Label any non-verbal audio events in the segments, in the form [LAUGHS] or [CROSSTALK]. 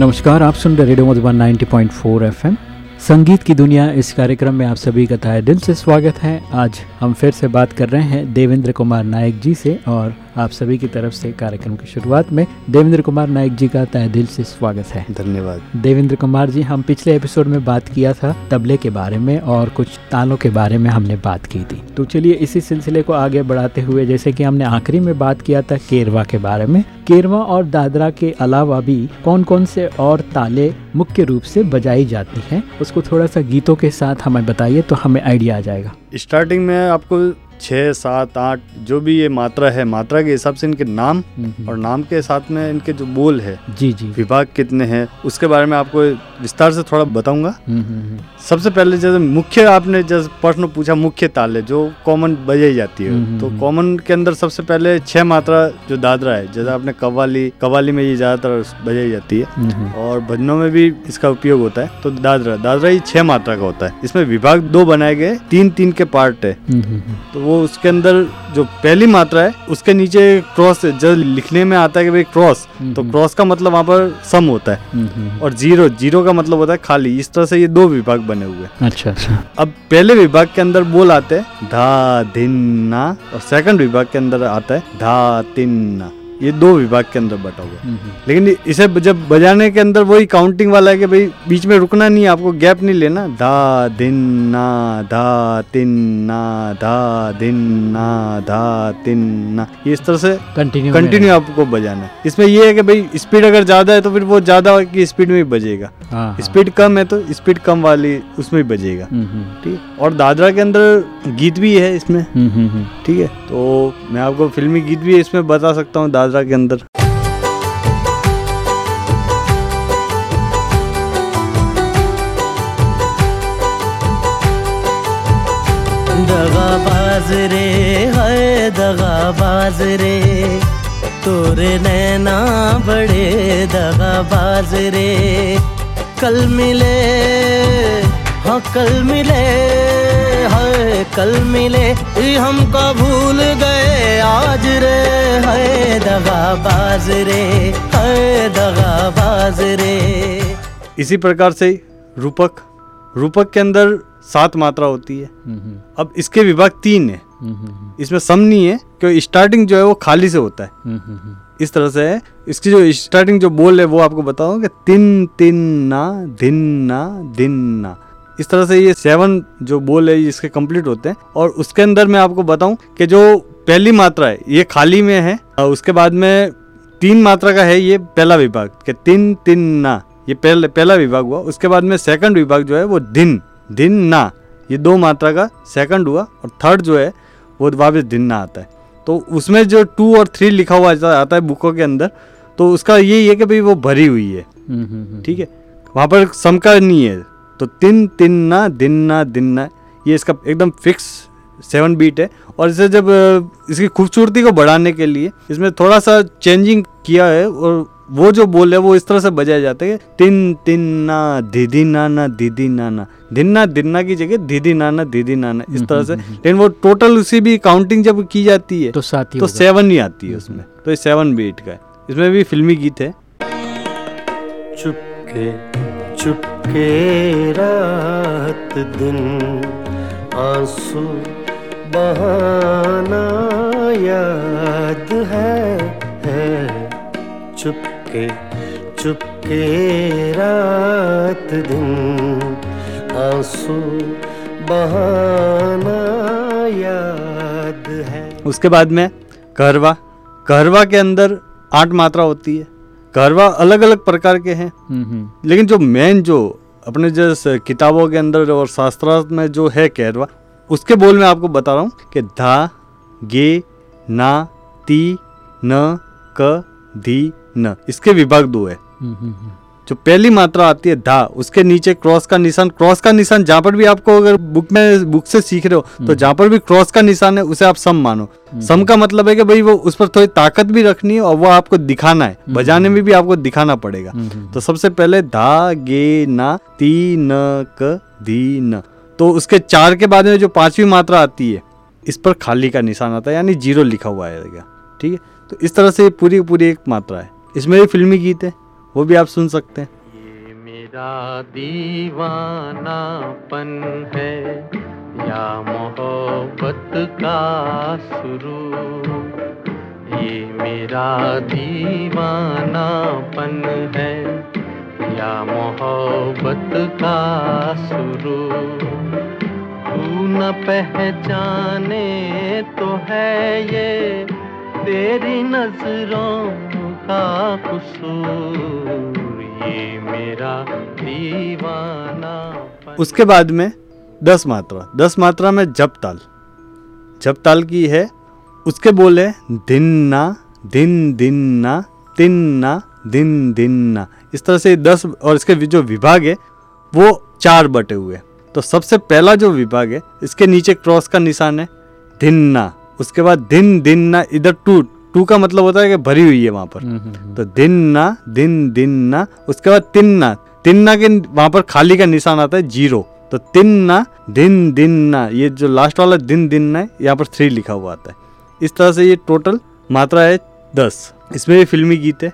नमस्कार, आप सुन रहे रेडियो मधुबन 90.4 एफएम। संगीत की दुनिया इस कार्यक्रम में आप सभी का तहे दिल से स्वागत है। आज हम फिर से बात कर रहे हैं देवेंद्र कुमार नायक जी से और आप सभी की तरफ़ से कार्यक्रम की शुरुआत में देवेंद्र कुमार नायक जी का तय दिल से स्वागत है। धन्यवाद। देवेंद्र कुमार जी हम पिछले एपिसोड में बात किया था तबले के बारे में और कुछ तालों के बारे में हमने बात की थी। तो चलिए इसी सिलसिले को आगे बढ़ाते हुए जैसे कि हमने आखिरी में बात किया था केरवा के बारे में केरवा और दादरा के अलावा भी कौन कौन से और ताले मुख्य रूप से बजाई जाती हैं उसको थोड़ा सा गीतों के साथ हमें बताइए तो हमें आइडिया आ जाएगा। स्टार्टिंग में आपको छः सात आठ जो भी ये मात्रा है मात्रा के हिसाब से इनके नाम और नाम के साथ में इनके जो बोल है जी जी। विभाग कितने हैं उसके बारे में आपको विस्तार से थोड़ा बताऊँगा। सबसे पहले जैसे मुख्य आपने जैसे प्रश्न पूछा मुख्य ताले जो कॉमन बजाई जाती है तो। कॉमन के अंदर सबसे पहले छह मात्रा जो दादरा है जैसे आपने कवाली कवाली में ये ज़्यादातर बजाई जाती है। और भजनों में भी इसका उपयोग होता है तो दादरा दादरा ही छह मात्रा का होता है। इसमें विभाग दो बनाए गए तीन तीन के पार्ट है। तो वो उसके अंदर जो पहली मात्रा है उसके नीचे क्रॉस जब लिखने में आता है कि भाई क्रॉस तो हम्म। क्रॉस का मतलब वहाँ पर सम होता है। हम्म, हम्म, और ज़ीरो ज़ीरो का मतलब होता है खाली। इस तरह से ये दो विभाग बने हुए हैं। अच्छा अच्छा। अब पहले विभाग के अंदर बोल आते हैं धा धिन ना। और सेकंड विभाग के अंदर आता है धा तिन ना। ये दो विभाग के अंदर बटा हुआ है। हम्म, हम्म, लेकिन इसे जब बजाने के अंदर वही काउंटिंग वाला है कि भाई बीच में रुकना नहीं है आपको गैप नहीं लेना। धा दिन ना धा तिन ना धा दिन ना धा तिन ना। ये इस तरह से कंटिन्यू कंटिन्यू आपको बजाना है। इसमें ये है कि भाई स्पीड अगर ज़्यादा है तो फिर वो ज़्यादा की स्पीड में ही बजेगा। हाँ, हाँ, स्पीड कम है तो स्पीड कम वाली उसमें ही बजेगा। हम्म, ठीक है? और दादरा के अंदर गीत भी है इसमें। ठीक है? तो मैं आपको फिल्मी गीत भी इसमें बता सकता हूँ। दादरा के अंदर। दगाबाज रे है दगाबाज रे, तोरे नैना बड़े दगाबाज रे। कल मिले हाँ कल मिले है कल मिले हमको भूल गए दगाबाज रे दगाबाज रे। इसी प्रकार से रूपक रूपक के अंदर सात मात्रा होती है। हम्म, हम्म, अब इसके विभाग तीन है। हम्म, इसमें सम नहीं है क्योंकि स्टार्टिंग जो है वो खाली से होता है। इस तरह से है इसकी जो स्टार्टिंग जो बोल है वो आपको बताऊँ कि तिन तिन ना दिन ना दिन ना। इस तरह से ये सेवन जो बोल है इसके कंप्लीट होते हैं। और उसके अंदर मैं आपको बताऊँ कि जो पहली मात्रा है ये खाली में है उसके बाद में तीन मात्रा का है ये पहला विभाग के तीन तिन ना ये पहला पहला विभाग हुआ। उसके बाद में सेकंड विभाग जो है वो दिन दिन ना ये दो मात्रा का सेकंड हुआ और थर्ड जो है वो वापस दिन ना आता है। तो उसमें जो टू और थ्री लिखा हुआ आता है बुकों के अंदर तो उसका यही है कि भाई वो भरी हुई है। हम्म, हम्म, हम्म, ठीक है? वहाँ पर सम का नहीं है। तो तिन तिन ना दिन ना दिन ना ये इसका एकदम फिक्स सेवन बीट है और इसे जब इसकी खूबसूरती को बढ़ाने के लिए इसमें थोड़ा सा चेंजिंग किया है और वो जो बोल है वो इस तरह से बजाए जाते हैं तिन तिन ना दीदी ना ना दीदी ना ना दिन्ना दिन्ना की जगह दीदी नाना दीदी नाना इस तरह से। लेकिन वो टोटल उसी भी काउंटिंग जब की जाती है तो साथ ही तो सेवन ही। आती है उसमें। तो ये सेवन बीट का है। इसमें भी फिल्मी गीत है। चुपके चुपके रात दिन आँसू बहाना याद है है। चुपके चुपके रात दिन आँसू बहाना याद है। उसके बाद में कहरवा कहरवा के अंदर आठ मात्रा होती है। कहरवा अलग अलग प्रकार के हैं। हम्म, हम्म, लेकिन जो मेन जो अपने जैसे किताबों के अंदर और शास्त्रार्थ में जो है कहरवा उसके बोल में आपको बता रहा हूँ कि धा गे ना ती न क धी न। इसके विभाग दो है। हम्म, हम्म, हम्म, जो पहली मात्रा आती है धा उसके नीचे क्रॉस का निशान। क्रॉस का निशान जहाँ पर भी आपको अगर बुक में बुक से सीख रहे हो तो जहाँ पर भी क्रॉस का निशान है उसे आप सम मानो। सम का मतलब है कि भाई वो उस पर थोड़ी ताकत भी रखनी है और वो आपको दिखाना है। बजाने में भी आपको दिखाना पड़ेगा। तो सबसे पहले धा गे ना ती न क धी न। तो उसके चार के बाद में जो पांचवी मात्रा आती है, इस पर खाली का निशान आता है, यानी ज़ीरो लिखा हुआ आएगा ठीक है? तो इस तरह से पूरी पूरी एक मात्रा है। इसमें भी फिल्मी गीत है, वो भी आप सुन सकते हैं। ये मेरा दीवानापन है, या मोहब्बत का शुरू। ये मेरा दीवानापन है, या मोहब्बत का शुरू। न पहचाने तो है ये तेरी नज़रों का कसूर। ये मेरा दीवाना उसके बाद में दस मात्रा दस मात्रा में जप ताल। जप ताल की है, उसके बोले, दिन ना, दिन दिन ना तिन ना, दिन दिन ना। इस तरह से दस और इसके जो विभाग है, वो चार बटे हुए। तो सबसे पहला जो विभाग है इसके नीचे क्रॉस का निशान है दिन ना उसके बाद दिन दिन ना इधर टू टू का मतलब होता है कि भरी हुई है वहाँ पर। तो दिन ना दिन दिन ना उसके बाद तिन ना तिन ना के वहाँ पर खाली का निशान आता है ज़ीरो। तो तिन ना दिन दिन ना ये जो लास्ट वाला दिन दिन ना है यहाँ पर थ्री लिखा हुआ आता है। इस तरह से ये टोटल मात्रा है दस। इसमें भी फिल्मी गीत है।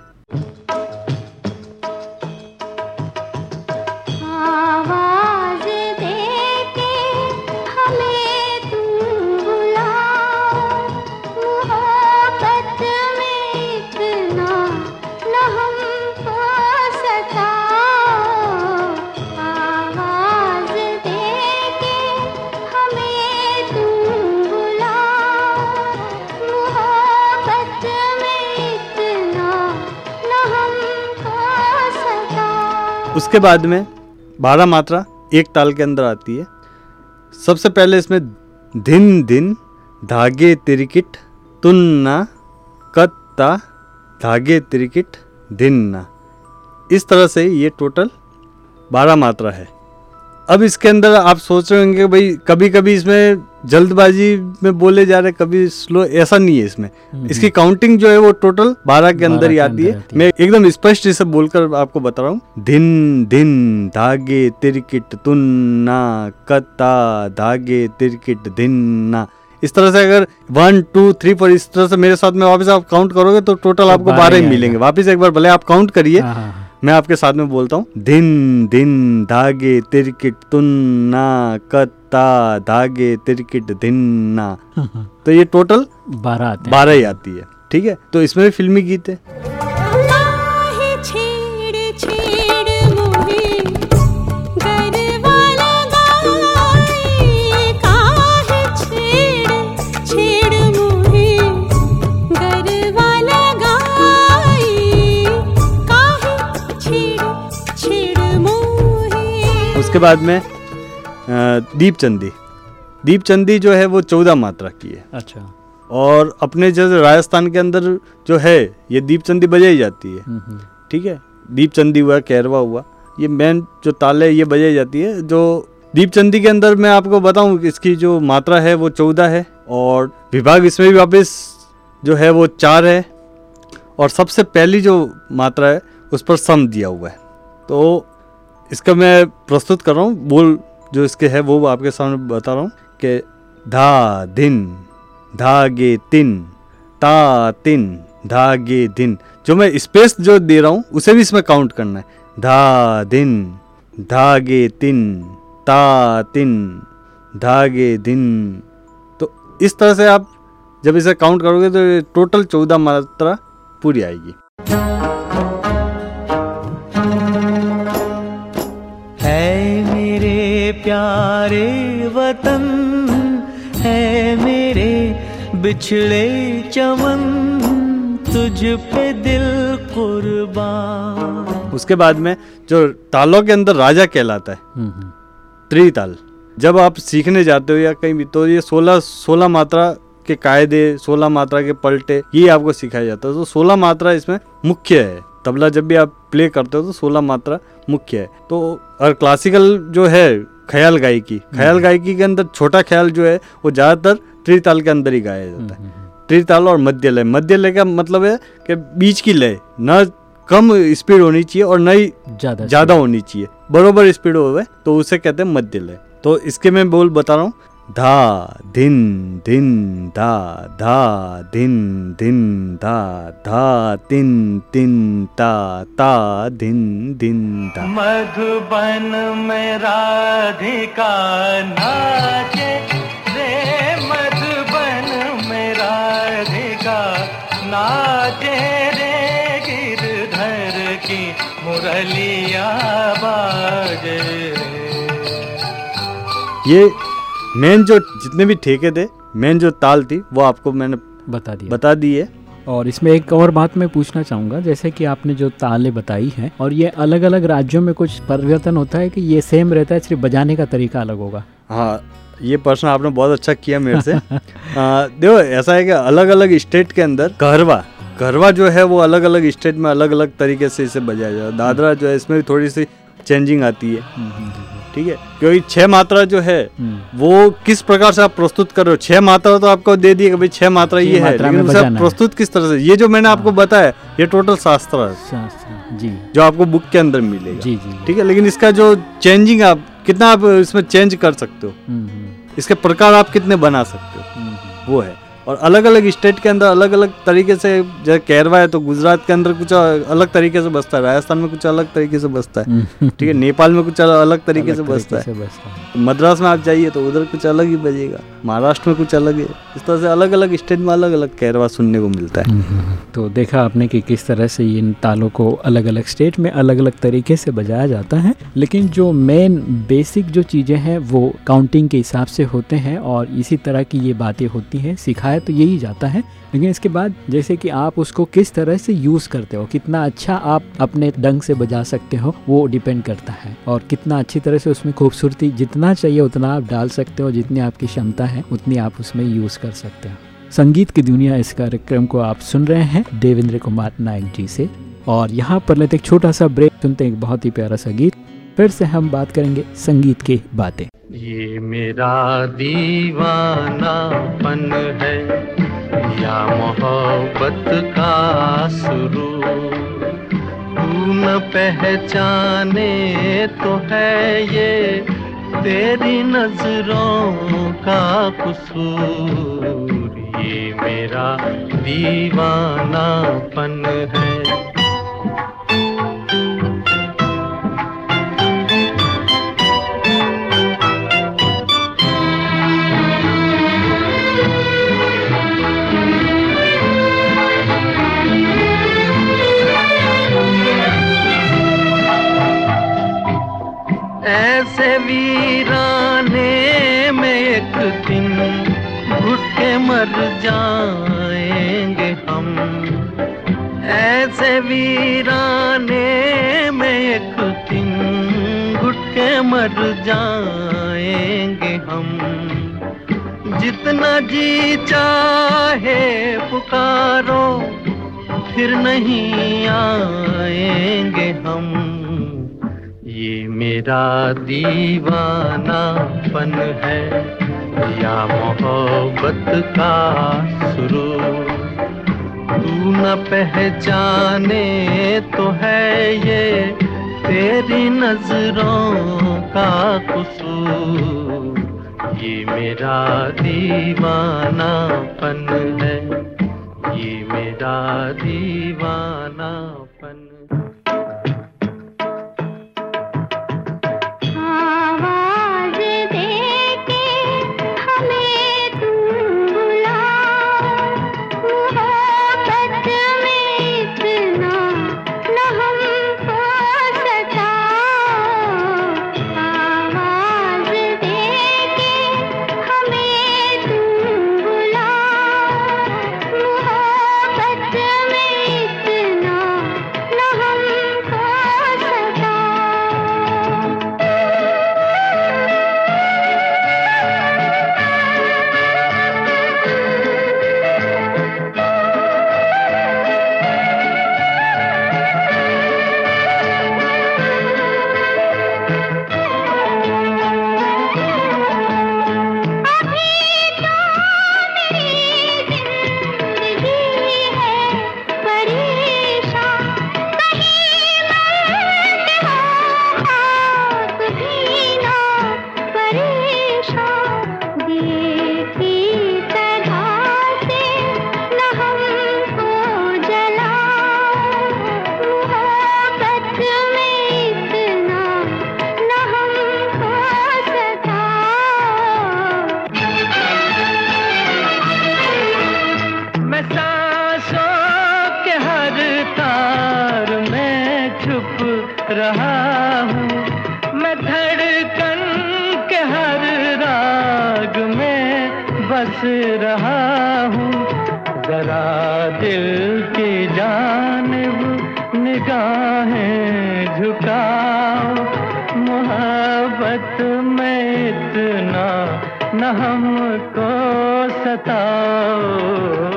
उसके बाद में बारह मात्रा एक ताल के अंदर आती है। सबसे पहले इसमें धिन धिन धागे तिरिकिट तुन्ना कत्ता धागे त्रिकिट धिन्ना। इस तरह से ये टोटल बारह मात्रा है। अब इसके अंदर आप सोच रहे होंगे भाई कभी कभी इसमें जल्दबाजी में बोले जा रहे कभी स्लो ऐसा नहीं है इसमें। इसकी काउंटिंग जो है वो टोटल बारह के अंदर ही हम्म। आती है। मैं एकदम स्पष्ट इसे बोलकर आपको बता रहा हूँ। दिन दिन धागे तिरकिट तुन्ना कता धागे तिरकिट दिन्ना इस तरह से अगर वन टू थ्री पर इस तरह से मेरे साथ में वापस आप काउंट करोगे तो टोटल आपको बारह ही ही मिलेंगे। वापस एक बार भले आप काउंट करिए। हाँ, हाँ, हाँ। मैं आपके साथ में बोलता हूँ दिन दिन धागे तिरकिट तुन्ना कत्ता धागे तिरकिट धिन्ना [LAUGHS] तो ये टोटल बारह बारह ही आती है ठीक है? तो इसमें भी फिल्मी गीत है। उसके बाद में दीप चंदी दीप चंदी जो है वो चौदह मात्रा की है। अच्छा। और अपने जैसे राजस्थान के अंदर जो है ये दीप चंदी बजाई जाती है। हम्म, हम्म। ठीक है? दीप चंदी हुआ कैरवा हुआ ये मेन जो ताल है ये बजाई जाती है जो दीप चंदी के अंदर मैं आपको बताऊँ इसकी जो मात्रा है वो चौदह है। और विभाग इसमें भी वापस जो है वो चार है। और सबसे पहली जो मात्रा है उस पर सम दिया हुआ है। तो इसका मैं प्रस्तुत कर रहा हूँ। बोल जो इसके है, वो आपके सामने बता रहा हूँ कि धा दिन, धागे तिन, ता तिन, धागे दिन। जो मैं स्पेस जो दे रहा हूँ, उसे भी इसमें काउंट करना है। धा दिन, धागे तिन, ता तिन, धागे दिन। तो इस तरह से आप जब इसे काउंट करोगे तो टोटल चौदह मात्रा पूरी आएगी। प्यारे वतन है मेरे बिछड़े चमन तुझ पे दिल कुर्बान। उसके बाद में जो तालों के अंदर राजा कहलाता है हम्म, हम्म। त्रिताल। जब आप सीखने जाते हो या कहीं भी तो ये सोलह सोलह मात्रा के कायदे सोलह मात्रा के पलटे ये आपको सिखाया जाता है। तो सोलह मात्रा इसमें मुख्य है। तबला जब भी आप प्ले करते हो तो सोलह मात्रा मुख्य है। तो और क्लासिकल जो है ख्याल गायकी। ख्याल गायकी के अंदर छोटा ख्याल जो है वो ज़्यादातर त्रिताल के अंदर ही गाया जाता है। त्रिताल और मध्य लय मध्य लय का मतलब है कि बीच की लय। न कम स्पीड होनी चाहिए और न ही ज़्यादा ज़्यादा होनी चाहिए। बरोबर स्पीड हो तो उसे कहते हैं मध्य लय तो इसके मैं बोल बता रहा हूँ धा दिन दिन धा धा दिन दिन धा धा तिन तिन ता ता दिन दिन धा मधुबन में राधिका नाचे रे मधुबन में राधिका नाचे रे गिरधर की मुरलिया बाजे। ये मेन जो जितने भी ठेके थे मेन जो ताल थी वो आपको मैंने बता दिया। बता दी है। और इसमें एक और बात मैं पूछना चाहूँगा जैसे कि आपने जो ताले बताई हैं और ये अलग अलग राज्यों में कुछ परिवर्तन होता है कि ये सेम रहता है सिर्फ़ बजाने का तरीका अलग होगा? हाँ ये प्रश्न आपने बहुत अच्छा किया मेरे से। [LAUGHS] आ, देखो ऐसा है कि अलग अलग स्टेट के अंदर कहरवा कहरवा जो है वो अलग अलग स्टेट में अलग अलग तरीके से इसे बजाया जाए दादरा जो है इसमें भी थोड़ी सी चेंजिंग आती है। ठीक है? क्योंकि छह मात्रा जो है हम्म, वो किस प्रकार से आप प्रस्तुत कर रहे हो? छह मात्रा तो आपको दे दिए कि भाई छह मात्रा ये है लेकिन उसे आप प्रस्तुत किस तरह से? ये जो मैंने आपको बताया ये टोटल शास्त्र है। जी। जो आपको बुक के अंदर मिलेगा। जी जी ठीक है? लेकिन इसका जो चेंजिंग आप कितना आप इसमें चेंज कर सकते हो? हम्म, हम्म, इसके प्रकार आप कितने बना सकते हो। वो है। और अलग अलग स्टेट के अंदर अलग अलग तरीके से जैसे कैरवा है तो गुजरात के अंदर कुछ अलग तरीके से बसता है राजस्थान में कुछ अलग तरीके से बसता है हम्म, [LAUGHS] ठीक है नेपाल में कुछ अलग तरीके अलग से बसता है। है। मद्रास में आप जाइए तो उधर कुछ अलग ही बजेगा महाराष्ट्र में कुछ अलग है। इस तरह से अलग अलग स्टेट में अलग अलग कैरवा सुनने को मिलता है। तो देखा आपने कि किस तरह से इन तालों को अलग अलग स्टेट में अलग अलग तरीके से बजाया जाता है लेकिन जो मेन बेसिक जो चीज़ें हैं वो काउंटिंग के हिसाब से होते हैं और इसी तरह की ये बातें होती हैं सिखाया तो यही जाता है। लेकिन इसके बाद जैसे कि आप उसको किस तरह से यूज़ करते हो, कितना अच्छा आप अपने ढंग से बजा सकते हो, वो डिपेंड करता है। और कितना अच्छी तरह से उसमें खूबसूरती जितना चाहिए, उतना आप डाल सकते हो, जितनी आपकी क्षमता है, उतनी आप उसमें यूज़ कर सकते हो। संगीत की दुनिया इस कार्यक्रम को आप सुन रहे हैं, देवेंद्र कुमार नायक जी से। और यहाँ पर लेते एक छोटा सा ब्रेक, सुनते हैं एक बहुत ही प्यारा सा गीत। फिर से हम बात करेंगे संगीत की बातें। ये मेरा दीवानापन है, या मोहब्बत का शुरू। तू न पहचाने तो है ये तेरी नज़रों का कसूर। ये मेरा दीवानापन है। जी चाहे पुकारो, फिर नहीं आएँगे हम। ये मेरा दीवानापन है, या मोहब्बत का शुरू। तू न पहचाने तो है ये तेरी नज़रों का कसूर। ये मेरा दीवानापन है। ये मेरा दीवानापन इतना न हमको सताओ।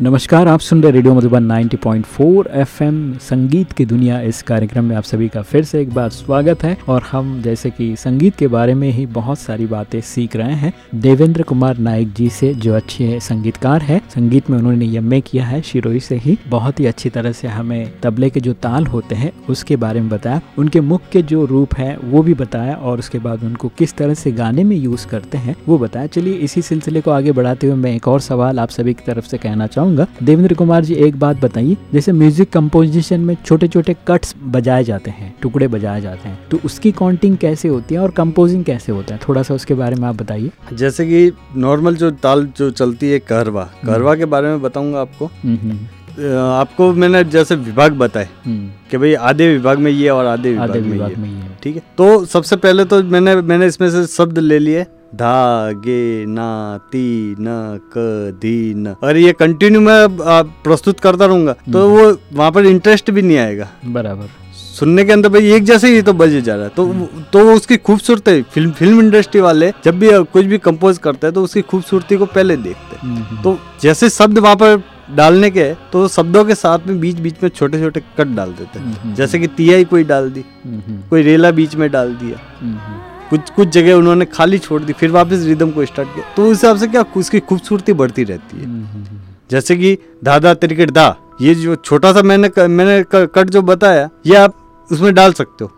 नमस्कार, आप सुन रहे रेडियो मधुबन 90.4 एफएम, संगीत की दुनिया। इस कार्यक्रम में आप सभी का फिर से एक बार स्वागत है और हम, जैसे कि संगीत के बारे में ही बहुत सारी बातें सीख रहे हैं, देवेंद्र कुमार नायक जी से, जो अच्छे संगीतकार हैं। संगीत में उन्होंने एम किया है, शिरोई से ही। बहुत ही अच्छी तरह से हमें तबले के जो ताल होते हैं, उसके बारे में बताया। उनके मुख के जो रूप है, वो भी बताया और उसके बाद उनको किस तरह से गाने में यूज़ करते हैं, वो बताया। चलिए, इसी सिलसिले को आगे बढ़ाते हुए मैं एक और सवाल आप सभी की तरफ़ से कहना चाहूँगा देवेंद्र कुमार जी एक बात बताइए जैसे म्यूज़िक कंपोजिशन में छोटे छोटे कट्स बजाए जाते हैं टुकड़े बजाए जाते हैं तो उसकी काउंटिंग कैसे होती है और कंपोजिंग कैसे होता है? थोड़ा सा उसके बारे में आप बताइए। जैसे कि नॉर्मल जो ताल जो चलती है कहरवा कहरवा के बारे में बताऊँगा आपको। हम्म, हम्म, आपको मैंने जैसे विभाग बताए हम्म, कि भाई आधे विभाग में ये और आधे विभाग आधे में विभाग ये। में ही ठीक है? तो सबसे पहले तो मैंने मैंने इसमें से शब्द ले लिए। धा गे ना ती न। क धी न और ये कंटिन्यू मैं प्रस्तुत करता रहूँगा। तो हम्म। वो वहाँ पर इंटरेस्ट भी नहीं आएगा। बराबर। सुनने के अंदर भाई एक जैसे ही तो बजे जा रहा है। तो तो उसकी खूबसूरती फ़िल्म फ़िल्म इंडस्ट्री वाले जब भी कुछ भी कंपोज करते हैं तो उसकी खूबसूरती को पहले देखते हैं। हम्म, हम्म, तो जैसे शब्द वहाँ पर डालने के हैं, तो शब्दों के साथ में बीच बीच में छोटे छोटे कट डाल देते हम्म, हैं। हम्म, जैसे कि तियाई कोई डाल दी हम्म, हम्म, कोई रेला बीच में डाल दिया। हम्म, हम्म, कुछ कुछ जगह उन्होंने खाली छोड़ दी फिर वापस रिदम को स्टार्ट किया। तो उस हिसाब से क्या उसकी खूबसूरती बढ़ती रहती है। हम्म, हम्म, हम्म, जैसे कि धाधा त्रिकेट दा ये जो छोटा सा मैंने मैंने कट जो बताया ये आप उसमें डाल सकते हो।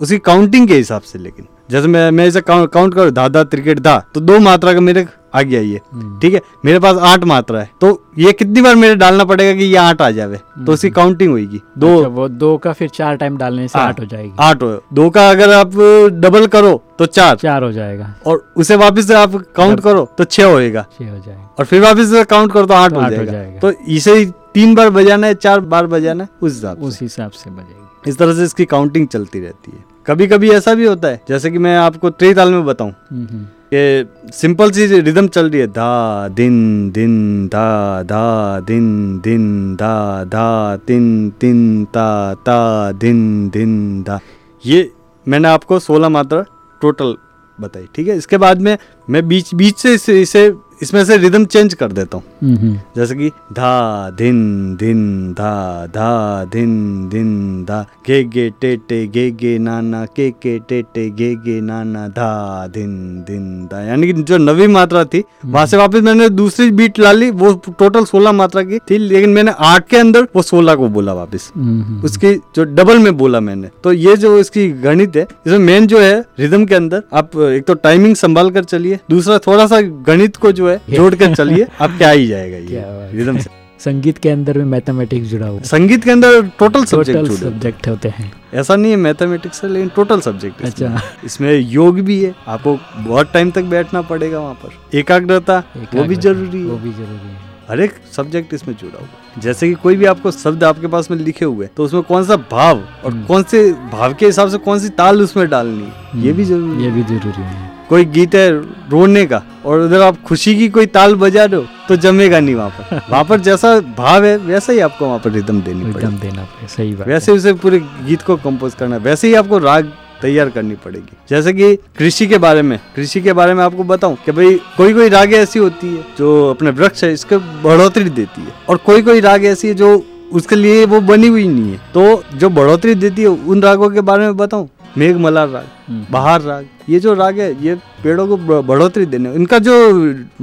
उसकी काउंटिंग के हिसाब से लेकिन। जैसे मैं मैं इसे काउंट करूँ दादा त्रिकेट दा तो दो मात्रा का मेरे आ गया ये। हम्म, ठीक है? मेरे पास आठ मात्रा है तो ये कितनी बार मेरे डालना पड़ेगा कि ये आठ आ जावे? तो उसकी काउंटिंग होगी दो अच्छा, वो दो का फिर चार टाइम डालने से हाँ, आठ हो जाएगी। आठ हो दो का अगर आप डबल करो तो चार। चार हो जाएगा। और उसे वापस आप काउंट करो तो छह होएगा। छह हो जाएगा। और फिर वापस काउंट करो तो आठ तो हो जाएगा। जाएगा। तो इसे तीन बार बजाना है चार बार बजाना है उस हिसाब उस हिसाब से बजेगी। इस तरह से इसकी काउंटिंग चलती रहती है। कभी कभी ऐसा भी होता है जैसे कि मैं आपको त्रि ताल में बताऊँ। हम्म, हम्म, कि सिंपल सी रिदम चल रही है धा दिन दिन धा धा दिन दिन धा धा तिन तिन ता ता दिन दिन धा। ये मैंने आपको सोलह मात्रा टोटल बताई ठीक है? इसके बाद में मैं बीच बीच से इसे, इसे इसमें से रिदम चेंज कर देता हूँ। हम्म, हम्म, जैसे कि धा धिन धिन धा धा धिन धिन धा गे गे टे टे गे गे नाना के के टे टे गे गे नाना धा दिन दिन धा। यानी कि जो नवी मात्रा थी वहाँ से वापस मैंने दूसरी बीट ला ली वो टोटल सोलह मात्रा की थी लेकिन मैंने आठ के अंदर वो सोलह को बोला वापस। हम्म, हम्म, उसकी जो डबल में बोला मैंने। तो ये जो इसकी गणित है इसमें मेन जो है रिदम के अंदर आप एक तो टाइमिंग संभाल कर चलिए दूसरा थोड़ा सा गणित को जो है। जोड़ कर चलिए आप क्या ही जाएगा ये [LAUGHS] रिदम से। संगीत के अंदर में मैथमेटिक्स जुड़ा हुआ संगीत के अंदर टोटल सब्जेक्ट सब्जेक्ट होते हैं। हैं। ऐसा नहीं है मैथमेटिक्स है लेकिन टोटल सब्जेक्ट है इसमें। अच्छा। इसमें योग भी है आपको बहुत टाइम तक बैठना पड़ेगा वहाँ पर। एकाग्रता वो भी ज़रूरी वो भी ज़रूरी है। हर एक सब्जेक्ट इसमें जुड़ा हुआ जैसे कि कोई भी आपको शब्द आपके पास में लिखे हुए तो उसमें कौन सा भाव और हम्म। कौन से भाव के हिसाब से कौन सी ताल उसमें डालनी ये भी ज़रूरी ये भी ज़रूरी है। कोई गीत है रोने का और उधर आप खुशी की कोई ताल बजा दो तो जमेगा नहीं वहाँ पर। [LAUGHS] वहाँ पर जैसा भाव है वैसा ही आपको वहाँ पर रिदम देनी पड़ेगी। एकदम देना पड़ेगा सही बात वैसे उसे पूरे गीत को कंपोज करना वैसे ही आपको राग तैयार करनी पड़ेगी। जैसे कि कृषि के बारे में कृषि के बारे में आपको बताऊँ कि भाई कोई कोई राग ऐसी होती है जो अपने वृक्ष है इसको बढ़ोतरी देती है और कोई कोई राग ऐसी है जो उसके लिए वो बनी हुई नहीं है। तो जो बढ़ोतरी देती है उन रागों के बारे में बताऊँ मेघ मलार राग बाहर बहार राग ये जो राग है ये पेड़ों को बढ़ोतरी देने इनका जो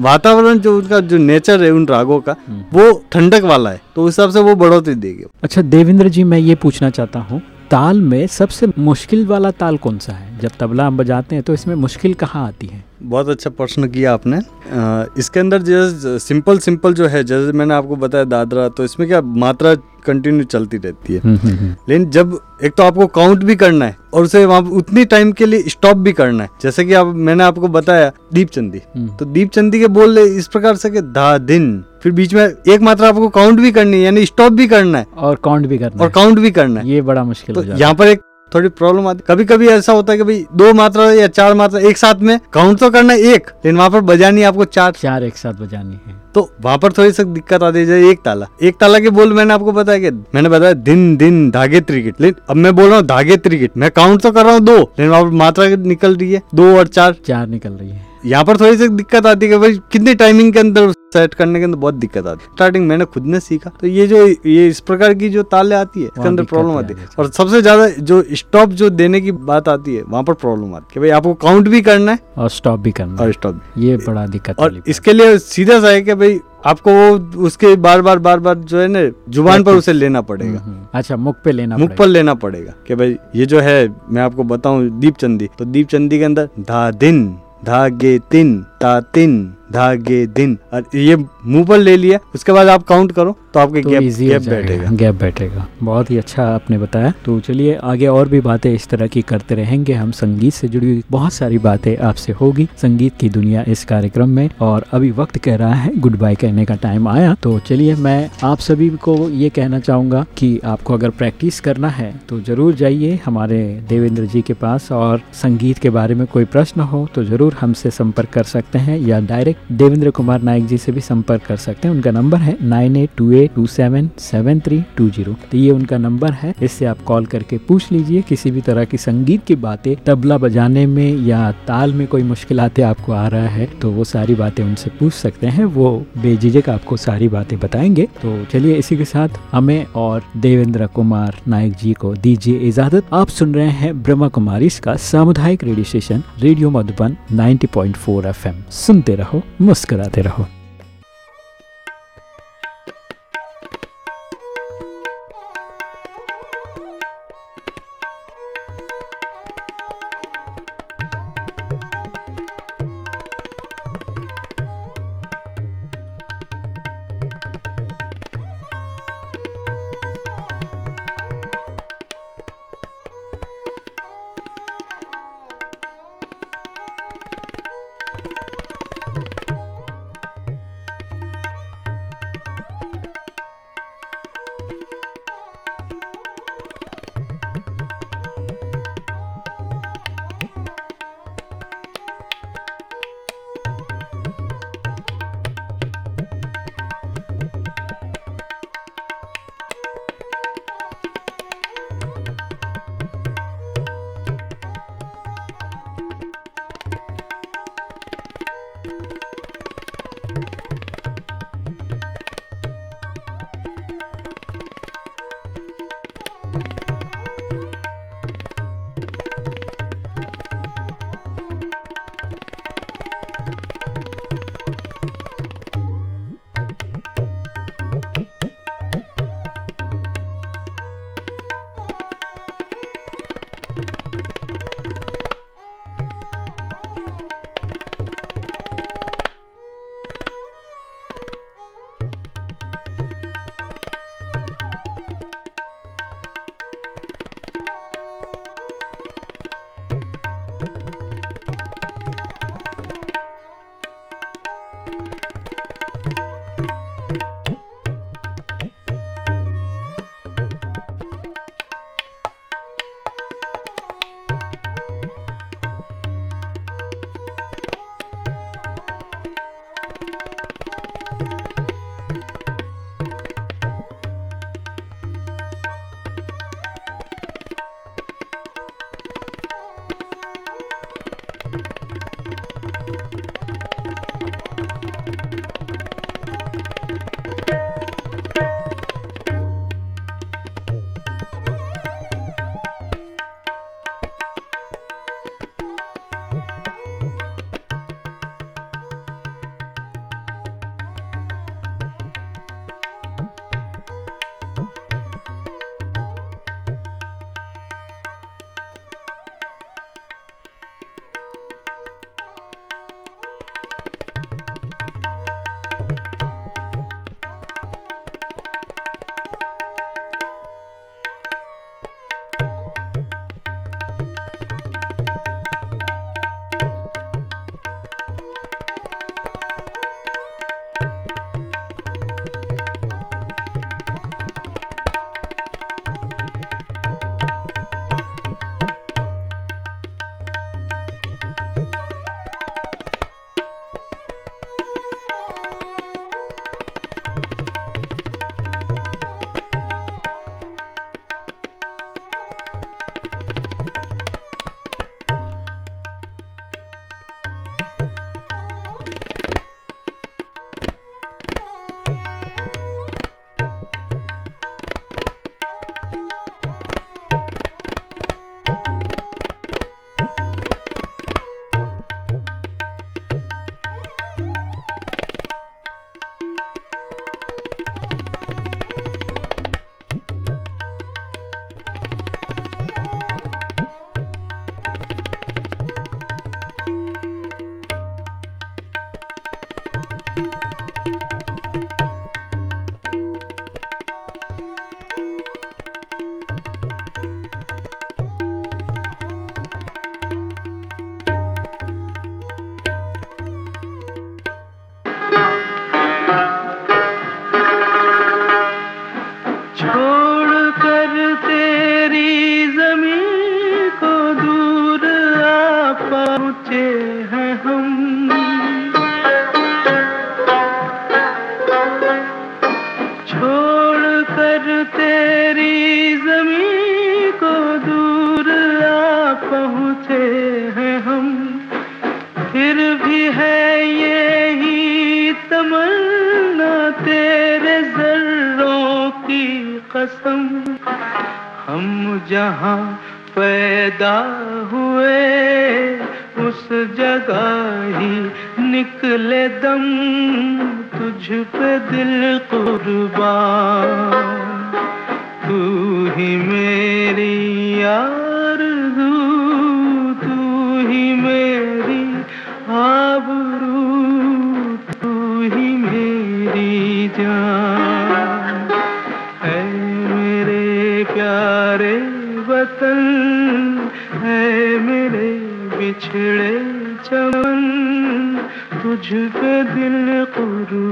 वातावरण जो उनका जो नेचर है उन रागों का हम्म। वो ठंडक वाला है तो उस हिसाब से वो बढ़ोतरी देगी। अच्छा देवेंद्र जी मैं ये पूछना चाहता हूँ ताल में सबसे मुश्किल वाला ताल कौन सा है? जब तबला हम बजाते हैं तो इसमें मुश्किल कहाँ आती है? बहुत अच्छा प्रश्न किया आपने। इसके अंदर जैसे सिंपल सिंपल जो है जैसे मैंने आपको बताया दादरा तो इसमें क्या मात्रा कंटिन्यू चलती रहती है। लेकिन जब एक तो आपको काउंट भी करना है और उसे वहाँ उतनी टाइम के लिए स्टॉप भी करना है। जैसे कि आप मैंने आपको बताया दीप चंदी तो दीपचंदी के बोल इस प्रकार से कि धा दिन। फिर बीच में एक मात्रा आपको काउंट भी करनी है यानी स्टॉप भी करना है। और काउंट भी करना और काउंट भी करना है। ये बड़ा मुश्किल तो यहाँ पर एक थोड़ी प्रॉब्लम आती। कभी कभी ऐसा होता है कि भाई दो मात्रा या चार मात्रा एक साथ में काउंट तो करना है एक लेकिन वहाँ पर बजानी आपको चार। चार एक साथ बजानी है। तो वहाँ पर थोड़ी सी दिक्कत आती है एक ताला। एक ताला के बोल मैंने आपको बताया कि मैंने बताया दिन दिन धागे त्रिकेट। लेकिन अब मैं बोल रहा हूँ धागे त्रिकेट। मैं काउंट तो कर रहा हूँ दो लेकिन वहाँ पर मात्रा निकल रही है दो और चार। चार निकल रही है। यहाँ पर थोड़ी सी दिक्कत आती है कि भाई कितनी टाइमिंग के अंदर सेट करने के अंदर बहुत दिक्कत आती है। स्टार्टिंग मैंने खुद ने सीखा। तो ये जो ये इस प्रकार की जो ताले आती है इसके अंदर प्रॉब्लम आती है। और सबसे ज़्यादा जो स्टॉप जो देने की बात आती है वहाँ पर प्रॉब्लम आती है भाई आपको काउंट भी करना है और स्टॉप भी करना और स्टॉप ये बड़ा दिक्कत और इसके लिए सीधा सा है कि भाई आपको वो उसके बार बार बार बार जो है ना ज़ुबान पर उसे लेना पड़ेगा। हम्म, हम्म। अच्छा मुख पे लेना मुख पर लेना पड़ेगा कि भाई ये जो है मैं आपको बताऊँ दीप चंदी तो दीप चंदी के अंदर धा दिन। धागे तिन ता तिन। धागे दिन। और ये मुँह पर ले लिया उसके बाद आप काउंट करो तो आपके तो गैप गैप बैठेगा। गैप बैठेगा। बहुत ही अच्छा आपने बताया। तो चलिए आगे और भी बातें इस तरह की करते रहेंगे। हम संगीत से जुड़ी हुई बहुत सारी बातें आपसे होगी। संगीत की दुनिया इस कार्यक्रम में। और अभी वक्त कह रहा है गुड बाय कहने का टाइम आया। तो चलिए मैं आप सभी को ये कहना चाहूँगा कि आपको अगर प्रैक्टिस करना है तो ज़रूर जाइए हमारे देवेंद्र जी के पास। और संगीत के बारे में कोई प्रश्न हो तो ज़रूर हमसे संपर्क कर सकते हैं या डायरेक्ट देवेंद्र कुमार नायक जी से भी संपर्क कर सकते हैं। उनका नंबर है nine eight two eight two seven seven three two zero. तो ये उनका नंबर है। इससे आप कॉल करके पूछ लीजिए। किसी भी तरह की संगीत की बातें, तबला बजाने में या ताल में कोई मुश्किलातें आपको आ रहा है तो वो सारी बातें उनसे पूछ सकते हैं। वो बेझिझक आपको सारी बातें बताएँगे। तो चलिए इसी के साथ हमें और देवेंद्र कुमार नायक जी को दीजिए इजाज़त। आप सुन रहे हैं ब्रह्मा कुमारी का सामुदायिक radio station, radio Madhuban 90.4 FM. सुनते रहो। मुस्कुराते रहो। से हैं हम। फिर भी है ये ही तमन्ना तेरे जर्रों की कसम। हम जहाँ पैदा हुए, उस जगह ही निकले दम, तुझ पे दिल कुर्बान। तू ही मेरी याद चमन तुझ पे दिल कुर्बान